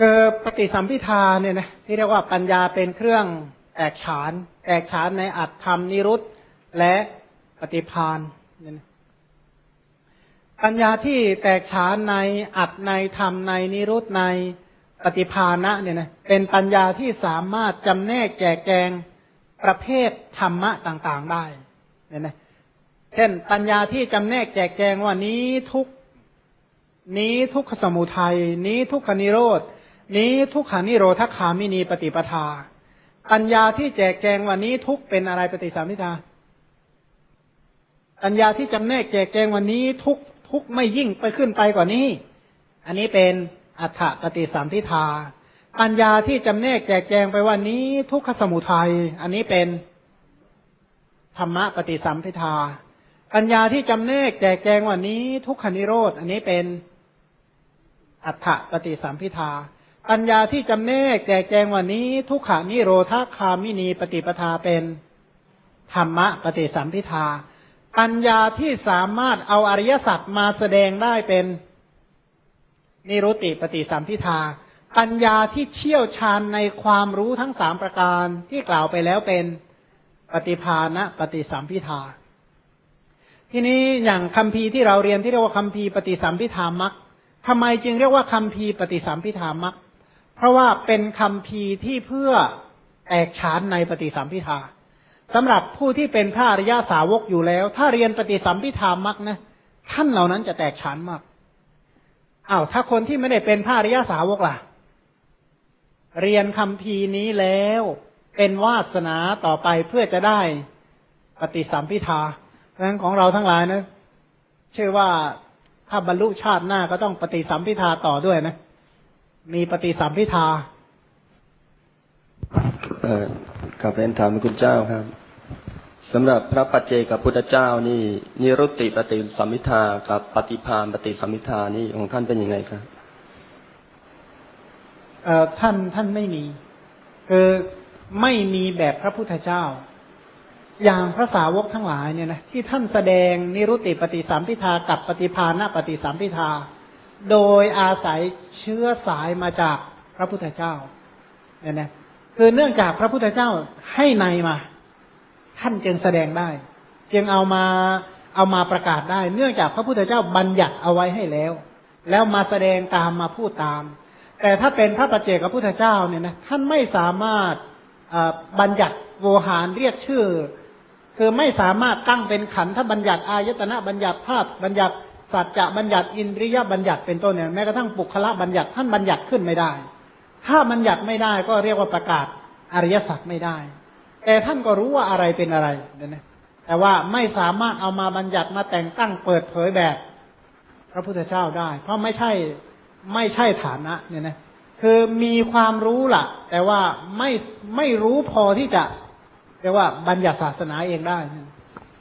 คือปฏิสัมพิทาเนี่ยนะที่เรียกว่าปัญญาเป็นเครื่องแตกฉาน แตกฉานในอัตธรรมนิรุตและปฏิพานเนี่ยนะปัญญาที่แตกฉานในอัตในธรรมในนิรุตในปฏิภาณะเนี่ยนะเป็นปัญญาที่สามารถจำแนกแจกแจงประเภทธรรมะต่างๆได้เนี่ยนะเช่นปัญญาที่จำแนกแจกแจงว่านี้ทุกนี้ทุกขสมุทัยนี้ทุกขนิโรธ นี้ทุกขานิโรธคามินีปฏิปทา ปัญญาที่แจกแจงวันนี้ทุกเป็นอะไรปฏิสัมพิทาปัญญาที่จำแนกแจกแจงวันนี้ทุกทุกไม่ยิ่งไปขึ้นไปกว่านี้ อันนี้เป็นอัฏฐปฏิสัมพิทา ปัญญาที่จำแนกแจกแจงไปวันนี้ทุกขสมุทัย อันนี้เป็นธรรมะปฏิสัมพิทา ปัญญาที่จำแนกแจกแจงวันนี้ทุกขนิโรธ อันนี้เป็นอัฏฐปฏิสัมพิทา ปัญญาที่จำแนกแจกแจงวันนี้ ทุกขานิโรธาคามินีปฏิปทาเป็นธรรมะปฏิสัมพิทา ปัญญาที่สามารถเอาอริยสัจมาแสดงได้เป็นนิรุติปฏิสัมพิทา ปัญญาที่เชี่ยวชาญในความรู้ทั้งสามประการที่กล่าวไปแล้วเป็นปฏิภาณปฏิสัมพิทา ทีนี้อย่างคำพีที่เราเรียนที่เรียกว่าคำพีปฏิสัมพิธามักทำไมจึงเรียกว่าคำพีปฏิสัมพิธามัก เพราะว่าเป็นคำพีที่เพื่อแตกฉานในปฏิสัมพิทาสำหรับผู้ที่เป็นพระอริยาสาวกอยู่แล้ว ถ้าเรียนปฏิสัมพิธามักนะท่านเหล่านั้นจะแตกฉานมากอา้าวถ้าคนที่ไม่ได้เป็นพระอริยาสาวกล่ะ เรียนคำพีนี้แล้วเป็นวาสนาต่อไปเพื่อจะได้ปฏิสัมพิทาเพราะฉะนั้นของเราทั้งหลายนะเชื่อว่าถ้าบรรลุชาติหน้าก็ต้องปฏิสัมพิทาต่อด้วยนะ มีปฏิสัมพิทาเออกับเรียนถามคุณเจ้าครับสำหรับพระปัจเจกับพุทธเจ้านี่นิรุตติปฏิสัมพิทากับปฏิพานปฏิสัมพิทานี่ของท่านเป็นยังไงครับเอ่อท่านท่านไม่มีคือไม่มีแบบพระพุทธเจ้า อย่างพระสาวกทั้งหลายเนี่ยนะที่ท่านแสดงนิรุตติปฏิสัมพิทากับปฏิพาณปฏิสัมพิทา โดยอาศัยเชื้อสายมาจากพระพุทธเจ้าเนี่ยนะคือเนื่องจากพระพุทธเจ้าให้ในมา ท่านจึงแสดงได้ จึงเอามาเอามาประกาศได้ เนื่องจากพระพุทธเจ้าบัญญัติเอาไว้ให้แล้ว แล้วมาแสดงตามมาพูดตาม แต่ถ้าเป็นพระปัจเจกพระพุทธเจ้าเนี่ยนะท่านไม่สามารถบัญญัติโวหารเรียกชื่อ คือไม่สามารถตั้งเป็นขันธบัญญัติอายตนะบัญญัติภาพบัญญัติ สัจจะบัญญัติอินทรียบัญญัติเป็นต้นเนี่ยแม้กระทั่งปุคละบัญญัติท่านบัญญัติขึ้นไม่ได้ ถ้าบัญญัติไม่ได้ก็เรียกว่าประกาศอริยสัจไม่ได้ แต่ท่านก็รู้ว่าอะไรเป็นอะไรเนี่ยนะแต่ว่าไม่สามารถเอามาบัญญัติมาแต่งตั้งเปิดเผยแบบ พระพุทธเจ้าได้ เพราะไม่ใช่ไม่ใช่ฐานะเนี่ยนะคือมีความรู้ล่ะ แต่ว่าไม่ไม่รู้พอที่จะเรียกว่าบัญญัติศาสนาเองได้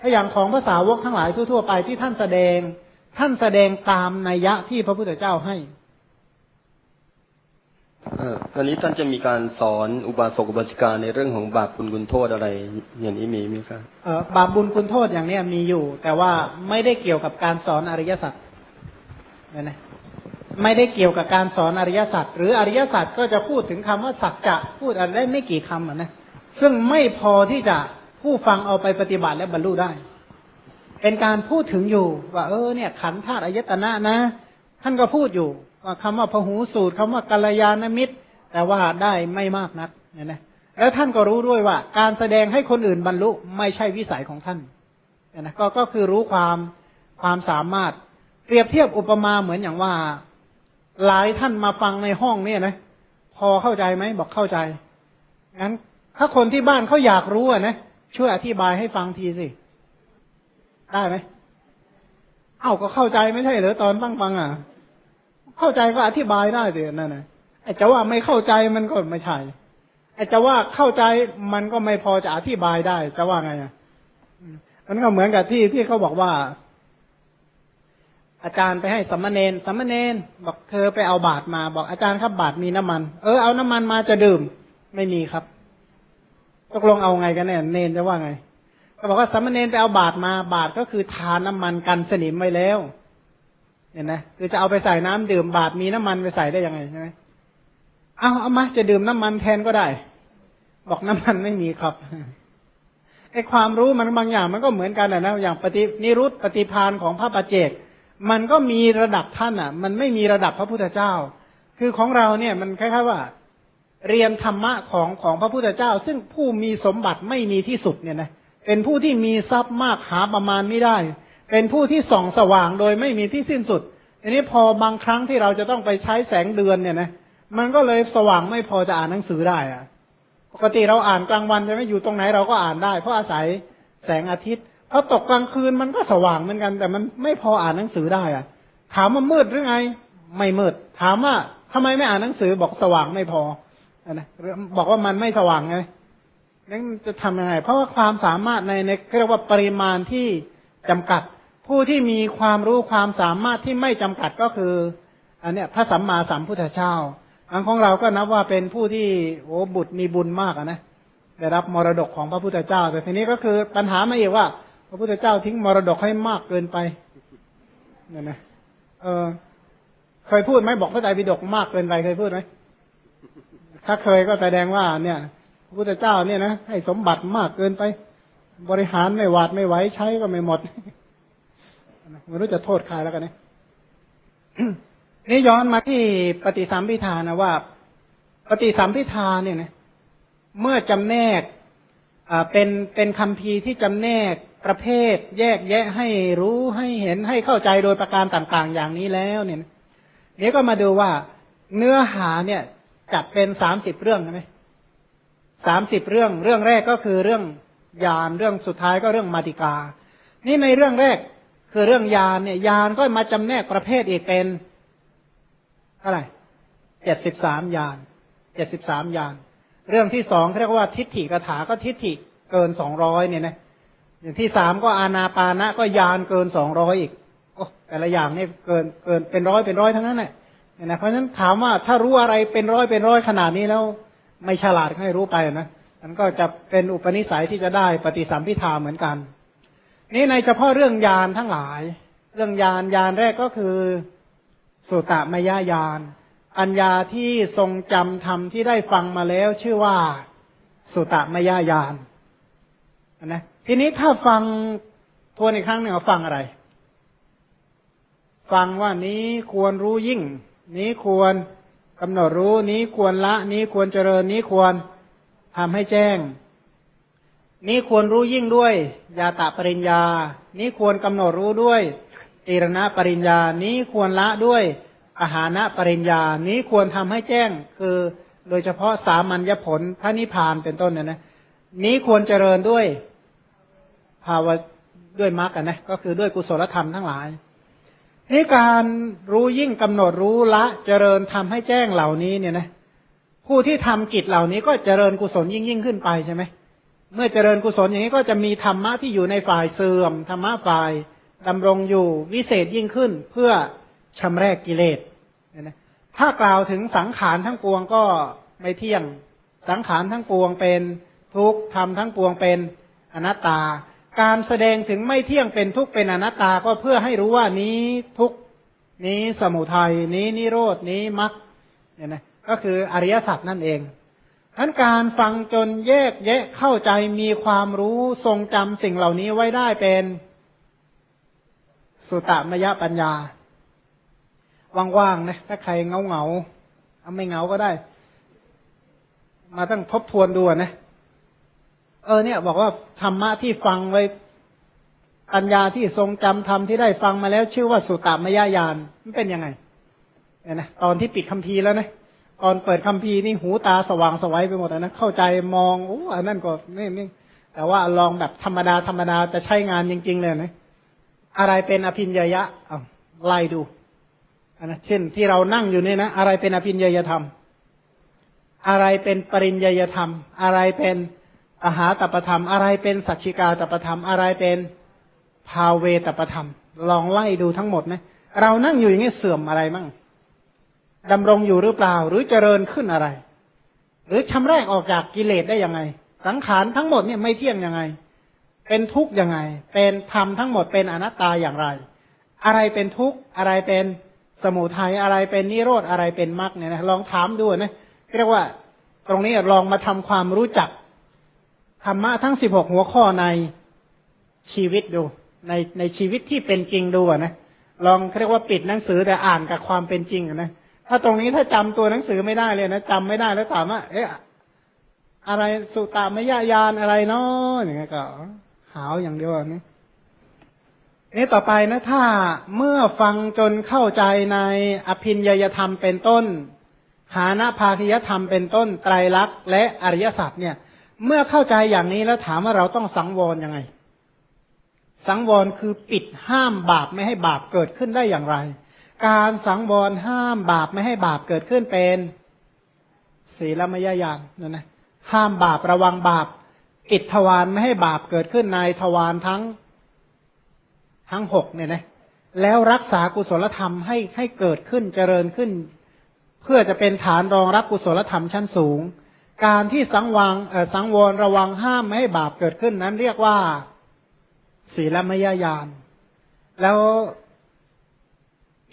ถ้าอย่างของภาษาวกทั้งหลายทั่วๆไปที่ท่านแสดง ท่านแสดงตามนัยยะที่พระพุทธเจ้าให้ตอนนี้ท่านจะมีการสอนอุบาสกอุบาสิกาในเรื่องของบาปบุญคุณโทษอะไร อย่างนี้มีไหมครับเออบาปบุญคุณโทษอย่างเนี้ยมีอยู่ แต่ว่าไม่ได้เกี่ยวกับการสอนอริยสัจนะนะไม่ได้เกี่ยวกับการสอนอริยสัจหรืออริยสัจก็จะพูดถึงคำว่าสัจจะพูดอะไรได้ไม่กี่คำนะซึ่งไม่พอที่จะผู้ฟังเอาไปปฏิบัติและบรรลุได้ เป็นการพูดถึงอยู่ ว่าเออเนี่ย ขันธาตุอายตนะนะ ท่านก็พูดอยู่ ว่าคำว่าพหูสูตรคำว่ากัลยาณมิตร แต่ว่าได้ไม่มากนักเนี่ยนะแล้วท่านก็รู้ด้วยว่า การแสดงให้คนอื่นบรรลุไม่ใช่วิสัยของท่านเนี่ยนะก็ก็คือรู้ความความสามารถ เปรียบเทียบอุปมาเหมือนอย่างว่า หลายท่านมาฟังในห้องเนี่ยนะ พอเข้าใจไหมบอกเข้าใจงั้นถ้าคนที่บ้านเขาอยากรู้อะนะช่วยอธิบายให้ฟังทีสิ ได้ไหมเอ้าก็เข้าใจไม่ใช่เหรอตอนฟังฟังอะ เข้าใจก็อธิบายได้สินั่นนะไอ้จะว่าไม่เข้าใจมันก็ไม่ใช่ไอ้จะว่าเข้าใจมันก็ไม่พอจะอธิบายได้ จะว่าไงอะมันก็เหมือนกับที่ที่เขาบอกว่า อาจารย์ไปให้สัมมาเนนสัมมาเนนบอกเธอไปเอาบาตรมา บอกอาจารย์ครับบาตรมีน้ำมัน เออเอาน้ำมันมาจะดื่ม ไม่มีครับตกลงเอาไงกันเนี่ยเนนจะว่าไง ก็บอกว่าสัมเนนไปเอาบาตรมาบาตรก็คือทานน้ามันกันสนิมไว้แล้ว เห็นไหมคือจะเอาไปใส่น้ำดื่มบาตรมีน้ำมันไปใส่ได้ยังไงใช่ไหมเอาเอามาจะดื่มน้ำมันแทนก็ได้ บอกน้ำมันไม่มีครับไอความรู้มันบางอย่างมันก็เหมือนกันนะอย่างปฏินิรุตปฏิพานของพระปเจก มันก็มีระดับท่านอะ มันไม่มีระดับพระพุทธเจ้า คือของเราเนี่ยมันคล้ายๆว่า เรียนธรรมะของของพระพุทธเจ้า ซึ่งผู้มีสมบัติไม่มีที่สุดเนี่ยนะเเป็นผู้ที่มีทรัพย์มากหาประมาณไม่ได้ เป็นผู้ที่ส่องสว่างโดยไม่มีที่สิ้นสุด อันนี้พอบางครั้งที่เราจะต้องไปใช้แสงเดือนเนี่ยนะ มันก็เลยสว่างไม่พอจะอ่านหนังสือได้อะปกติเราอ่านกลางวันใช่ไหมอยู่ตรงไหนเราก็อ่านได้ เพราะอาศัยแสงอาทิตย์พอตกกลางคืนมันก็สว่างเหมือนกัน แต่มันไม่พออ่านหนังสือได้อะถามว่ามืดหรือไง ไม่มืด ถามว่าทำไมไม่อ่านหนังสือบอกสว่างไม่พอนะบอกว่ามันไม่สว่างไง นั่นจะทำยังไง เพราะว่าความสามารถในในเรียกว่าปริมาณที่จำกัด ผู้ที่มีความรู้ความสามารถที่ไม่จำกัดก็คือ อันเนี้ยพระสัมมาสัมพุทธเจ้าอันของเราก็นับว่าเป็นผู้ที่โอ้บุตรมีบุญมากนะได้รับมรดกของพระพุทธเจ้า แต่ทีนี้ก็คือปัญหามาอีกว่า พระพุทธเจ้าทิ้งมรดกให้มากเกินไปเนี่ยนะเออเคยพูดไหมบอกพระไตรปิฎกมากเกินไปเคยพูดไหมถ้าเคยก็แสดงว่าเนี่ย พระพุทธเจ้าเนี่ยนะให้สมบัติมากเกินไป บริหารไม่หวาดไม่ไหวใช้ก็ไม่หมดไม่รู้จะโทษใครแล้วกันเนี่ยนี่ย้อนมาที่ปฏิสัมพิธานะว่า ปฏิสัมพิธาเนี่ยนะเมื่อจำแนกอ่าเป็นเป็นคำพีที่จำแนกประเภท แยกแยะให้รู้ให้เห็นให้เข้าใจโดยประการต่างๆ อย่างนี้แล้วเนี่ยเดี๋ยวก็มาดูว่าเนื้อหาเนี่ยจัดเป็นสามสิบเรื่องใช่ไหม สามสิบเรื่อง เรื่องแรกก็คือเรื่องยานเรื่องสุดท้ายก็เรื่องมาติกา นี่ในเรื่องแรกคือเรื่องยานเนี่ยยานก็มาจำแนกประเภทอีกเป็นเท่าไหร่เจ็ดสิบสามยานเจ็ดสิบสามยาน เรื่องที่สองเรียกว่าทิฏฐิกถาก็ทิฏฐิเกินสองร้อยเนี่ยนะอย่างที่สามก็อานาปานะก็ยานเกินสองร้อยอีกโอ้แต่ละอย่างเนี่ยเกินเกินเป็นร้อยเป็นร้อยทั้งนั้นแหละเนี่ยนะเพราะฉะนั้นถามว่าถ้ารู้อะไรเป็นร้อยเป็นร้อยขนาดนี้แล้ว ไม่ฉลาดให้รู้ไปนะมันก็จะเป็นอุปนิสัยที่จะได้ปฏิสัมพิธาเหมือนกัน นี่ในเฉพาะเรื่องยานทั้งหลาย เรื่องยานยานแรกก็คือสุตมยาญาณปัญญาที่ทรงจำธรรมที่ได้ฟังมาแล้วชื่อว่าสุตมยาญาณนะทีนี้ถ้าฟังทวนอีกครั้งหนึ่งฟังอะไร ฟังว่านี้ควรรู้ยิ่ง นี้ควร กำหนดรู้นี้ควรละนี้ควรเจริญนี้ควรทำให้แจ้ง นี้ควรรู้ยิ่งด้วยยาตะปริญญา นี้ควรกำหนดรู้ด้วยตีรณะปริญญา นี้ควรละด้วยอาหานะปริญญา นี้ควรทำให้แจ้ง คือโดยเฉพาะสามัญญผลพระนิพพานเป็นต้นนะนะ นี้ควรเจริญด้วยภาวะด้วยมรรคนะ ก็คือด้วยกุศลธรรมทั้งหลาย นี่การรู้ยิ่งกำหนดรู้ละเจริญทำให้แจ้งเหล่านี้เนี่ยนะผู้ที่ทำกิจเหล่านี้ก็เจริญกุศลยิ่งยิ่งขึ้นไปใช่ไหมเมื่อเจริญกุศลอย่างนี้ก็จะมีธรรมะที่อยู่ในฝ่ายเสื่อมธรรมะฝ่ายดำรงอยู่วิเศษยิ่งขึ้นเพื่อชำระกกิเลสนะถ้ากล่าวถึงสังขารทั้งปวงก็ไม่เที่ยง สังขารทั้งปวงเป็นทุกข์ธรรมทั้งปวงเป็นอนัตตา การแสดงถึงไม่เที่ยงเป็นทุกข์เป็นอนัตตาก็เพื่อให้รู้ว่านี้ทุกข์นี้สมุทัยนี้นิโรดนี้มรรคเนี่ยนะก็คืออริยสัจนั่นเองทั้นการฟังจนแยกแยะเข้าใจมีความรู้ทรงจำสิ่งเหล่านี้ไว้ได้เป็นสุตมยปัญญา ว่างๆนะถ้าใครเงาเงาเอาไม่เงาก็ได้ มาตั้งทบทวนดูนะ เออเนี่ย บอกว่าธรรมะที่ฟังไว้ปัญญาที่ทรงจำธรรมที่ได้ฟังมาแล้ว ชื่อว่าสุตตมยญาณมันเป็นยังไงเนี่ยนะตอนที่ปิดคัมภีร์แล้วนะตอนเปิดคัมภีร์นี่หูตาสว่างสวัยไปหมดนะเข้าใจมองโอ้อันนั้นก็ไม่ไม่แต่ว่าลองแบบธรรมดาธรรมดาจะใช้งานจริง ๆ เลยนะอะไรเป็นอภินญยะเอาไล่ดูนะเช่นที่เรานั่งอยู่เนี่ยนะอะไรเป็นอภินญยธรรม อะไรเป็นปริญญยธรรม อะไรเป็น อาหาตประธรรมอะไรเป็นสัจจิกาตประธรรมอะไรเป็นภาเวตประธรรม ลองไล่ดูทั้งหมดนะเรานั่งอยู่อย่างนี้เสื่อมอะไรมั่งดำรงอยู่หรือเปล่าหรือเจริญขึ้นอะไร หรือชำรกออกจากกิเลสได้ยังไง สังขารทั้งหมดเนี่ยไม่เที่ยงยังไง เป็นทุกข์ยังไง เป็นธรรมทั้งหมดเป็นอนัตตาอย่างไร อะไรเป็นทุกข์อะไรเป็นสมุทัยอะไรเป็นนิโรธอะไรเป็นมรรคเนี่ยนะลองถามดูนะเรียกว่า ตรงนี้ลองมาทำความรู้จัก ธรรมะทั้งสิบหกหัวข้อในชีวิตดู ในในชีวิตที่เป็นจริงดูนะลองเรียกว่าปิดหนังสือแต่อ่านกับความเป็นจริงนะถ้าตรงนี้ถ้าจำตัวหนังสือไม่ได้เลยนะจำไม่ได้แล้วถามว่าเอ๊ะอะไรสุตามยญาณอะไรเนาะอย่างเงี้ยก็ หาวอย่างเดียวนี่นี่ต่อไปนะถ้าเมื่อฟังจนเข้าใจในอภินยยธรรมเป็นต้น หานะภาคิยธรรมเป็นต้น ไตรลักษณ์และอริยสัจเนี่ย เมื่อเข้าใจอย่างนี้แล้วถามว่าเราต้องสังวรยังไง สังวรคือปิดห้ามบาปไม่ให้บาปเกิดขึ้นได้อย่างไร การสังวรห้ามบาปไม่ให้บาปเกิดขึ้นเป็นศีลมยญาณนั่นนะห้ามบาประวังบาปปิดทวารไม่ให้บาปเกิดขึ้นในทวารทั้งทั้งหกเนี่ยนะแล้วรักษากุศลธรรมให้ให้เกิดขึ้นเจริญขึ้น เพื่อจะเป็นฐานรองรับกุศลธรรมชั้นสูง การที่สังวังสังวรระวังห้ามไม่ให้บาปเกิดขึ้นนั้นเรียกว่าศีลมยญาณแล้ว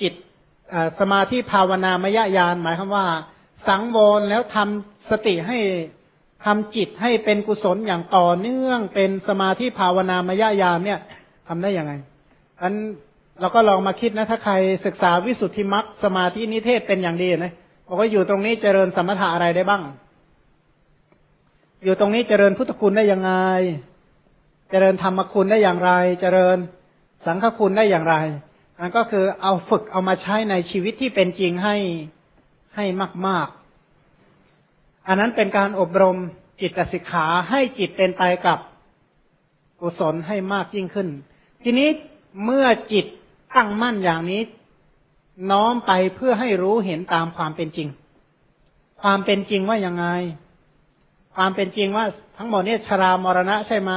จิตสมาธิภาวนามยญาณหมายความว่า สังวรแล้วทำสติให้ทำจิตให้เป็นกุศลอย่างต่อเนื่องเป็นสมาธิภาวนามยญาณเนี่ยทำได้ยังไงอันเราก็ลองมาคิดนะ ถ้าใครศึกษาวิสุทธิมรรคสมาธินิเทศเป็นอย่างดีนะบอกว่าอยู่ตรงนี้เจริญสมถะอะไรได้บ้าง อยู่ตรงนี้เจริญพุทธคุณได้ยังไง เจริญธรรมคุณได้อย่างไร เจริญสังฆคุณได้อย่างไรมันก็คือเอาฝึกเอามาใช้ในชีวิตที่เป็นจริงให้ให้มาก ๆ อันนั้นเป็นการอบรมจิตสิกขาให้จิตเป็นไปกับกุศลให้มากยิ่งขึ้น ทีนี้เมื่อจิตตั้งมั่นอย่างนี้ น้อมไปเพื่อให้รู้เห็นตามความเป็นจริง ความเป็นจริงว่ายังไง ความเป็นจริงว่าทั้งหมดเนี้ชรามรณะใช่ไหม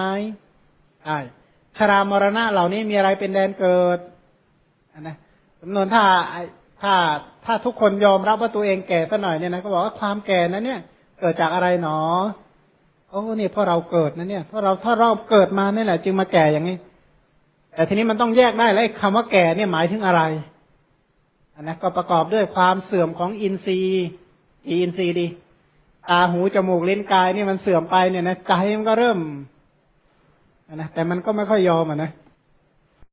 ใช่ชรามรณะเหล่านี้มีอะไรเป็นแดนเกิดนะจำนวนถ้าถ้าถ้าทุกคนยอมรับว่าตัวเองแก่สัหน่อยเนี่ยนะก็บอกว่าความแก่นั้นเนี่ย เกิดจากอะไรหนอโอ้เนี่ยเพราะเราเกิดนะเนี่ยเพราะเราถ้าเราเกิดมาเนี่ยแหละ จึงมาแก่อย่างนี้ แต่ทีนี้มันต้องแยกได้แล้วคำว่าแก่เนี่ยหมายถึงอะไรอันนะก็ประกอบด้วยความเสื่อมของอินทรีย์อีอินทรีย์ดี ตาหูจมูกเล่นกายนี่มันเสื่อมไปเนี่ยนะใจมันก็เริ่มนะแต่มันก็ไม่ค่อยยอมอะนะ